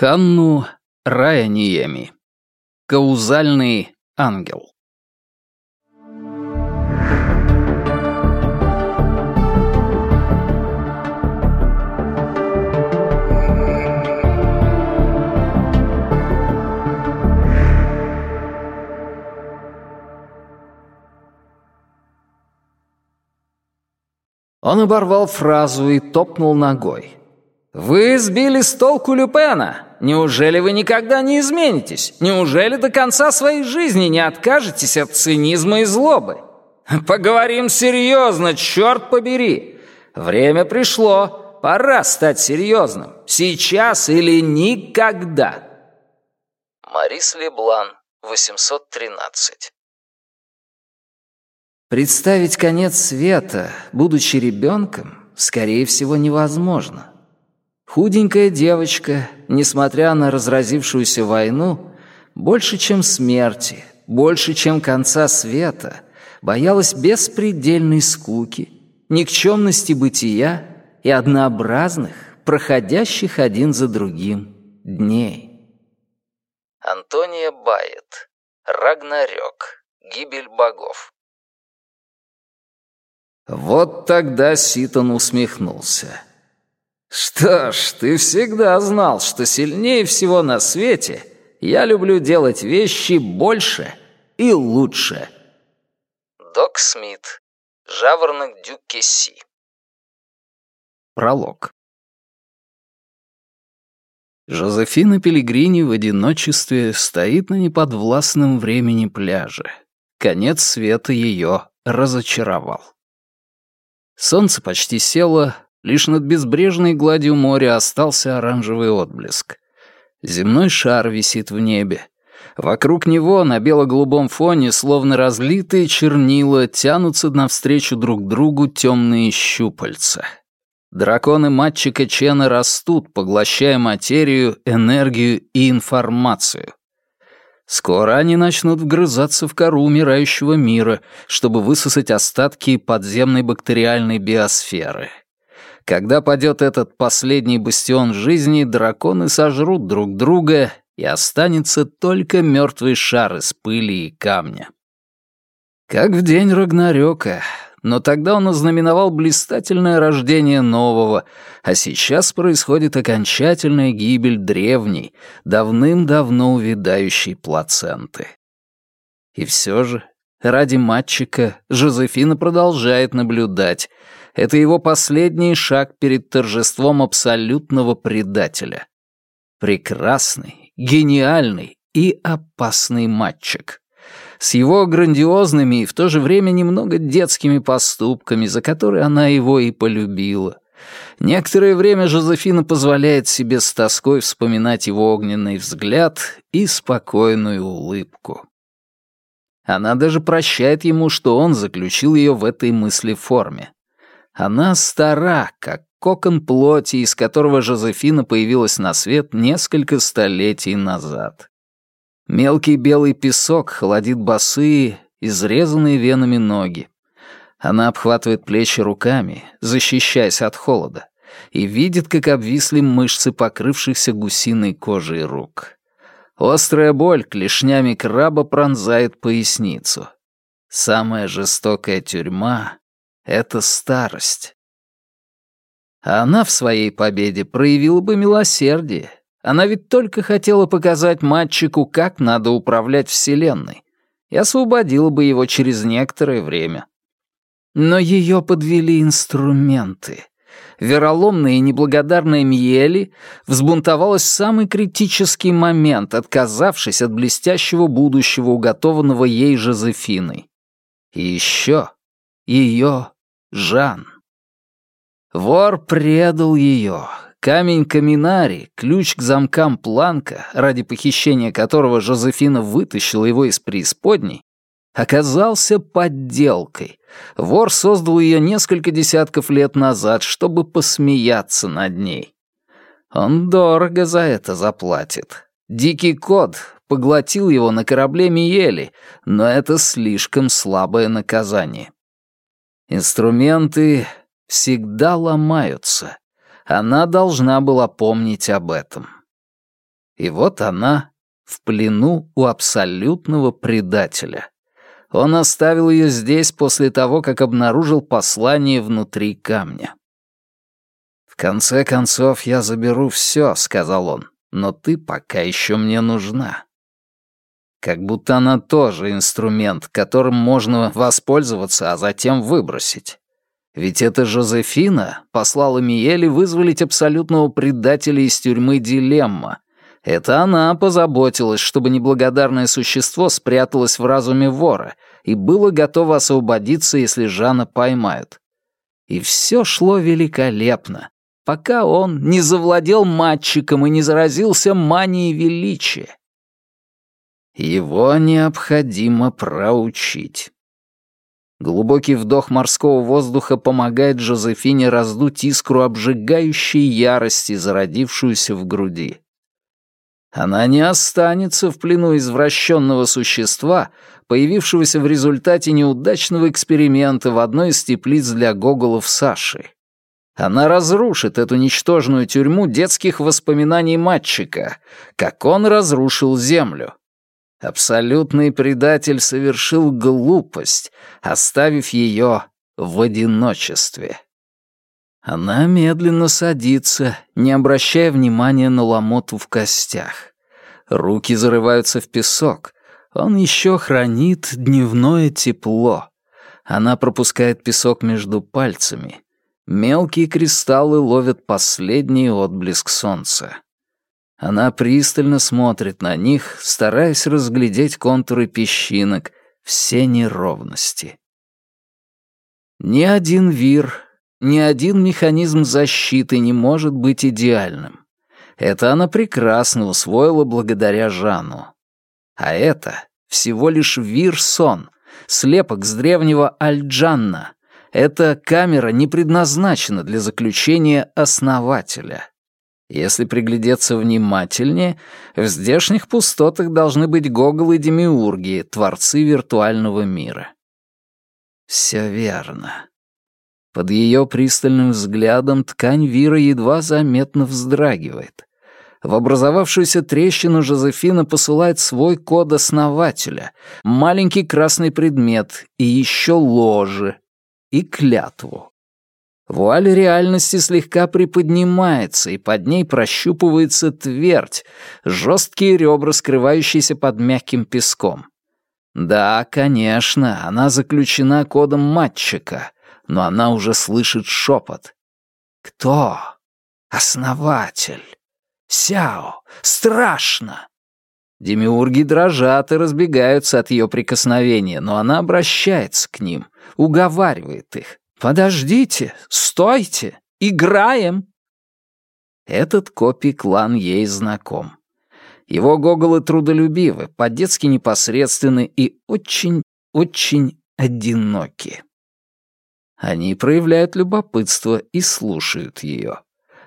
Ханну Раяниеми. Каузальный ангел. Он оборвал фразу и топнул ногой. «Вы сбили с толку Люпена! Неужели вы никогда не изменитесь? Неужели до конца своей жизни не откажетесь от цинизма и злобы? Поговорим серьезно, черт побери! Время пришло, пора стать серьезным. Сейчас или никогда!» Марис Леблан, 813 Представить конец света, будучи ребенком, скорее всего, невозможно. Худенькая девочка, несмотря на разразившуюся войну, больше, чем смерти, больше, чем конца света, боялась беспредельной скуки, никчемности бытия и однообразных, проходящих один за другим дней. Антония Байет. Рагнарёк. Гибель богов. Вот тогда Ситон усмехнулся. «Что ж, ты всегда знал, что сильнее всего на свете я люблю делать вещи больше и лучше». Док Смит. Жаворонок Дюкесси. Пролог. Жозефина Пелигрини в одиночестве стоит на неподвластном времени пляже. Конец света ее разочаровал. Солнце почти село, лишь над безбрежной гладью моря остался оранжевый отблеск. Земной шар висит в небе. Вокруг него на бело-голубом фоне, словно разлитые чернила, тянутся навстречу друг другу темные щупальца. Драконы матчика Чена растут, поглощая материю, энергию и информацию. Скоро они начнут вгрызаться в кору умирающего мира, чтобы высосать остатки подземной бактериальной биосферы. Когда падет этот последний бастион жизни, драконы сожрут друг друга, и останется только мертвый шар из пыли и камня. Как в день Рагнарёка, но тогда он ознаменовал блистательное рождение нового, а сейчас происходит окончательная гибель древней, давным-давно увядающей плаценты. И все же, ради мальчика, Жозефина продолжает наблюдать. Это его последний шаг перед торжеством абсолютного предателя. Прекрасный, гениальный и опасный мальчик с его грандиозными и в то же время немного детскими поступками, за которые она его и полюбила. Некоторое время Жозефина позволяет себе с тоской вспоминать его огненный взгляд и спокойную улыбку. Она даже прощает ему, что он заключил ее в этой мысли форме. Она стара, как кокон плоти, из которого Жозефина появилась на свет несколько столетий назад. Мелкий белый песок холодит босые, изрезанные венами ноги. Она обхватывает плечи руками, защищаясь от холода, и видит, как обвисли мышцы покрывшихся гусиной кожей рук. Острая боль клешнями краба пронзает поясницу. Самая жестокая тюрьма — это старость. Она в своей победе проявила бы милосердие, она ведь только хотела показать мальчику, как надо управлять Вселенной, и освободила бы его через некоторое время. Но ее подвели инструменты. Вероломная и неблагодарная Мьели взбунтовалась в самый критический момент, отказавшись от блестящего будущего, уготованного ей Жозефиной. И еще ее Жан. Вор предал ее, Камень Каминари, ключ к замкам Планка, ради похищения которого Жозефина вытащила его из преисподней, оказался подделкой. Вор создал ее несколько десятков лет назад, чтобы посмеяться над ней. Он дорого за это заплатит. Дикий кот поглотил его на корабле Миели, но это слишком слабое наказание. Инструменты всегда ломаются. Она должна была помнить об этом. И вот она в плену у абсолютного предателя. Он оставил ее здесь после того, как обнаружил послание внутри камня. «В конце концов, я заберу все», — сказал он, — «но ты пока еще мне нужна». Как будто она тоже инструмент, которым можно воспользоваться, а затем выбросить. Ведь это Жозефина послала Миеле вызволить абсолютного предателя из тюрьмы Дилемма. Это она позаботилась, чтобы неблагодарное существо спряталось в разуме вора и было готово освободиться, если Жана поймают. И все шло великолепно, пока он не завладел мальчиком и не заразился манией величия. Его необходимо проучить. Глубокий вдох морского воздуха помогает Жозефине раздуть искру обжигающей ярости, зародившуюся в груди. Она не останется в плену извращенного существа, появившегося в результате неудачного эксперимента в одной из теплиц для гоголов Саши. Она разрушит эту ничтожную тюрьму детских воспоминаний мальчика, как он разрушил землю. Абсолютный предатель совершил глупость, оставив ее в одиночестве. Она медленно садится, не обращая внимания на ломоту в костях. Руки зарываются в песок. Он еще хранит дневное тепло. Она пропускает песок между пальцами. Мелкие кристаллы ловят последний отблеск солнца. Она пристально смотрит на них, стараясь разглядеть контуры песчинок, все неровности. Ни один вир, ни один механизм защиты не может быть идеальным. Это она прекрасно усвоила благодаря Жану. А это всего лишь вир-сон, слепок с древнего Альджанна. Эта камера не предназначена для заключения основателя. Если приглядеться внимательнее, в здешних пустотах должны быть гоголы демиурги, творцы виртуального мира. Все верно. Под ее пристальным взглядом ткань Вира едва заметно вздрагивает. В образовавшуюся трещину Жозефина посылает свой код основателя, маленький красный предмет и еще ложе, и клятву. Вуаль реальности слегка приподнимается, и под ней прощупывается твердь, жесткие ребра, скрывающиеся под мягким песком. Да, конечно, она заключена кодом матчика, но она уже слышит шепот. «Кто? Основатель? Сяо! Страшно!» Демиурги дрожат и разбегаются от ее прикосновения, но она обращается к ним, уговаривает их. «Подождите, стойте, играем!» Этот копий-клан ей знаком. Его гоголы трудолюбивы, по-детски непосредственны и очень-очень одиноки. Они проявляют любопытство и слушают ее.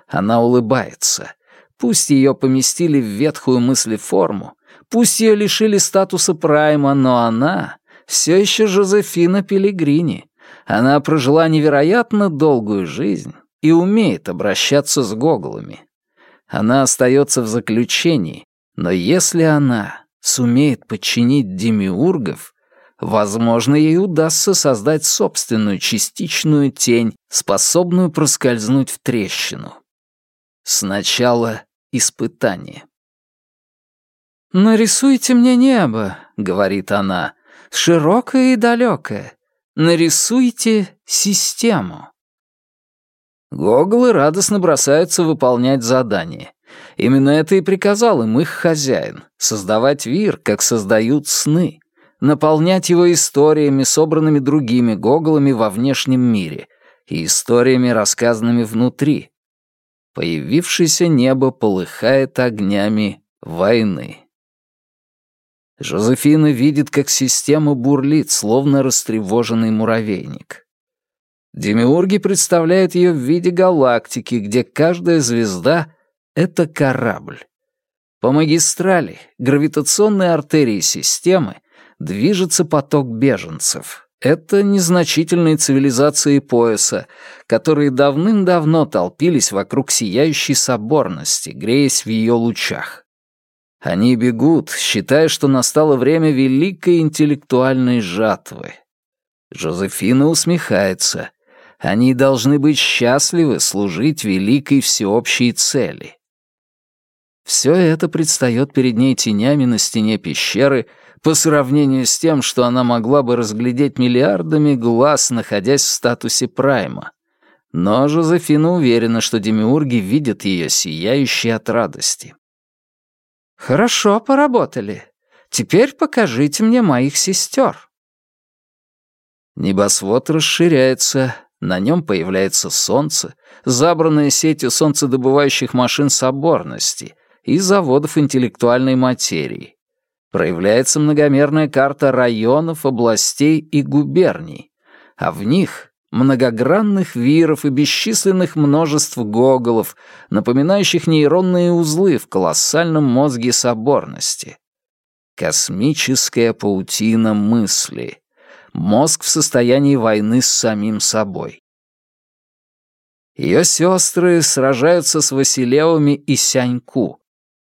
Она улыбается. Пусть ее поместили в ветхую мыслеформу, пусть ее лишили статуса прайма, но она все еще Жозефина Пелигрини, она прожила невероятно долгую жизнь и умеет обращаться с гоголами. Она остается в заключении, но если она сумеет подчинить демиургов, возможно, ей удастся создать собственную частичную тень, способную проскользнуть в трещину. Сначала испытание. «Нарисуйте мне небо», — говорит она, — «широкое и далекое, Нарисуйте систему. Гоголы радостно бросаются выполнять задание. Именно это и приказал им их хозяин — создавать вир, как создают сны, наполнять его историями, собранными другими гоголами во внешнем мире, и историями, рассказанными внутри. Появившееся небо полыхает огнями войны. Жозефина видит, как система бурлит, словно растревоженный муравейник. Демиурги представляют ее в виде галактики, где каждая звезда — это корабль. По магистрали, гравитационной артерии системы движется поток беженцев. Это незначительные цивилизации пояса, которые давным-давно толпились вокруг сияющей соборности, греясь в ее лучах. Они бегут, считая, что настало время великой интеллектуальной жатвы. Жозефина усмехается. Они должны быть счастливы служить великой всеобщей цели. Все это предстает перед ней тенями на стене пещеры по сравнению с тем, что она могла бы разглядеть миллиардами глаз, находясь в статусе прайма. Но Жозефина уверена, что демиурги видят ее сияющей от радости. «Хорошо поработали. Теперь покажите мне моих сестер». Небосвод расширяется, на нем появляется солнце, забранное сетью солнцедобывающих машин соборности и заводов интеллектуальной материи. Проявляется многомерная карта районов, областей и губерний, а в них многогранных виров и бесчисленных множеств гоголов, напоминающих нейронные узлы в колоссальном мозге соборности. Космическая паутина мысли. Мозг в состоянии войны с самим собой. Ее сестры сражаются с Василевыми и Сяньку,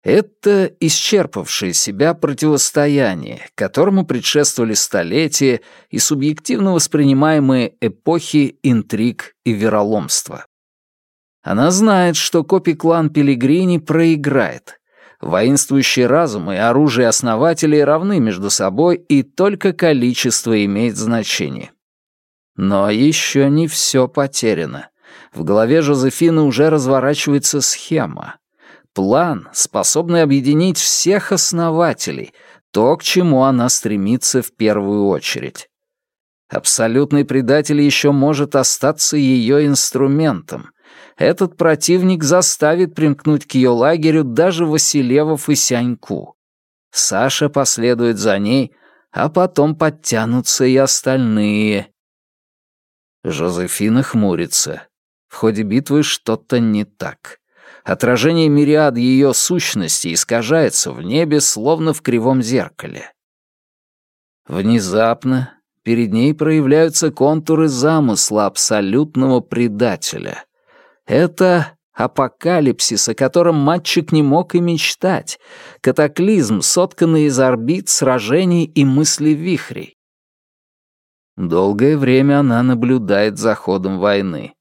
это исчерпавшее себя противостояние, которому предшествовали столетия и субъективно воспринимаемые эпохи интриг и вероломства. Она знает, что копий-клан Пелигрини проиграет. Воинствующие разумы и оружие основателей равны между собой, и только количество имеет значение. Но еще не все потеряно. В голове Жозефины уже разворачивается схема. План, способный объединить всех основателей, то, к чему она стремится в первую очередь. Абсолютный предатель еще может остаться ее инструментом. Этот противник заставит примкнуть к ее лагерю даже Василевов и Сяньку. Саша последует за ней, а потом подтянутся и остальные. Жозефина хмурится. В ходе битвы что-то не так. Отражение мириад ее сущности искажается в небе, словно в кривом зеркале. Внезапно перед ней проявляются контуры замысла абсолютного предателя. Это апокалипсис, о котором мальчик не мог и мечтать, катаклизм, сотканный из орбит, сражений и мыслей вихрей. Долгое время она наблюдает за ходом войны.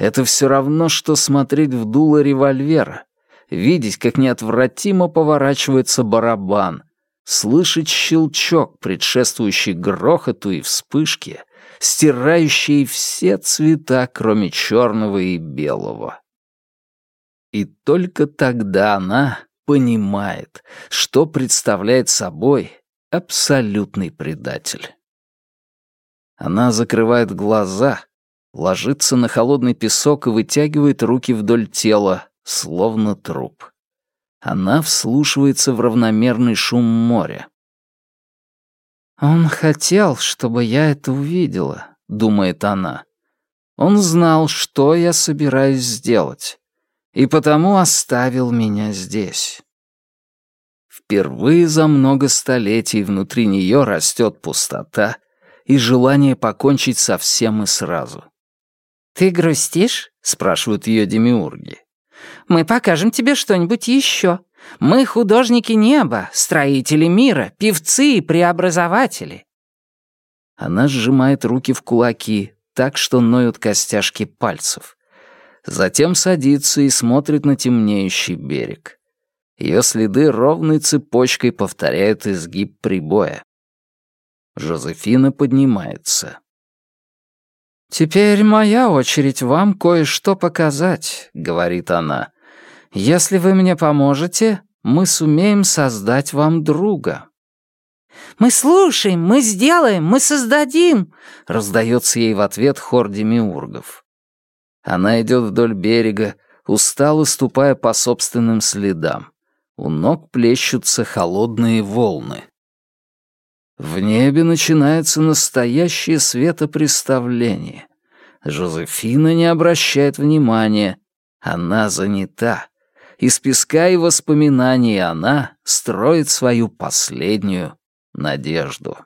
Это все равно, что смотреть в дуло револьвера, видеть, как неотвратимо поворачивается барабан, слышать щелчок, предшествующий грохоту и вспышке, стирающий все цвета, кроме черного и белого. И только тогда она понимает, что представляет собой абсолютный предатель. Она закрывает глаза ложится на холодный песок и вытягивает руки вдоль тела, словно труп. Она вслушивается в равномерный шум моря. «Он хотел, чтобы я это увидела», — думает она. «Он знал, что я собираюсь сделать, и потому оставил меня здесь». Впервые за много столетий внутри нее растет пустота и желание покончить со всем и сразу. «Ты грустишь?» — спрашивают ее демиурги. «Мы покажем тебе что-нибудь еще. Мы художники неба, строители мира, певцы и преобразователи». Она сжимает руки в кулаки, так что ноют костяшки пальцев. Затем садится и смотрит на темнеющий берег. Ее следы ровной цепочкой повторяют изгиб прибоя. Жозефина поднимается. «Теперь моя очередь вам кое-что показать», — говорит она. «Если вы мне поможете, мы сумеем создать вам друга». «Мы слушаем, мы сделаем, мы создадим!» — раздается ей в ответ хор демиургов. Она идет вдоль берега, устало ступая по собственным следам. У ног плещутся холодные волны. В небе начинается настоящее светопреставление. Жозефина не обращает внимания. Она занята. Из песка и воспоминаний она строит свою последнюю надежду.